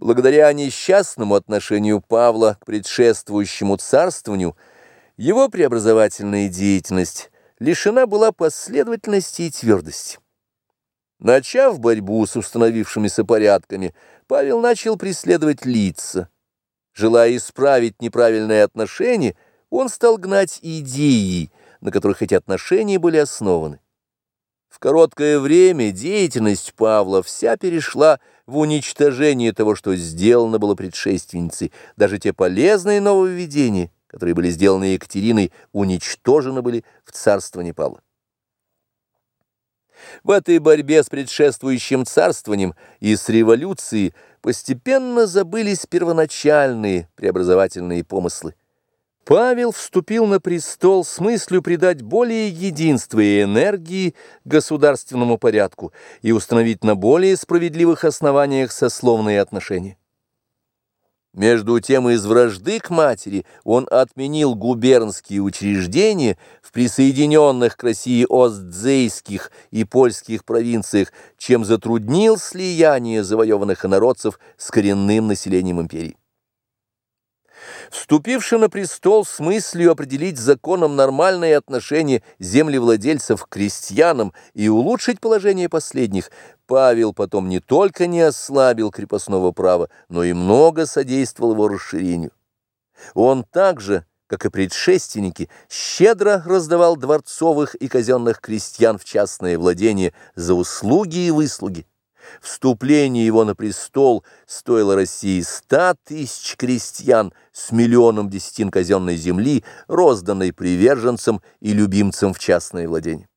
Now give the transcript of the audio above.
Благодаря несчастному отношению Павла к предшествующему царствованию, его преобразовательная деятельность лишена была последовательности и твердости. Начав борьбу с установившимися порядками, Павел начал преследовать лица. Желая исправить неправильные отношения, он стал гнать идеи, на которых эти отношения были основаны. В короткое время деятельность Павла вся перешла в уничтожение того, что сделано было предшественницей. Даже те полезные нововведения, которые были сделаны Екатериной, уничтожены были в царствовании Павла. В этой борьбе с предшествующим царствованием и с революцией постепенно забылись первоначальные преобразовательные помыслы. Павел вступил на престол с мыслью придать более единства и энергии государственному порядку и установить на более справедливых основаниях сословные отношения. Между тем, из вражды к матери он отменил губернские учреждения в присоединенных к России Остзейских и польских провинциях, чем затруднил слияние завоеванных инородцев с коренным населением империи. Вступивший на престол с мыслью определить законом нормальные отношения землевладельцев к крестьянам и улучшить положение последних, Павел потом не только не ослабил крепостного права, но и много содействовал его расширению. Он также, как и предшественники, щедро раздавал дворцовых и казенных крестьян в частное владение за услуги и выслуги. Вступление его на престол стоило России ста тысяч крестьян с миллионом десятин казенной земли, розданной приверженцам и любимцам в частное владение.